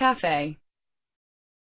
cafe.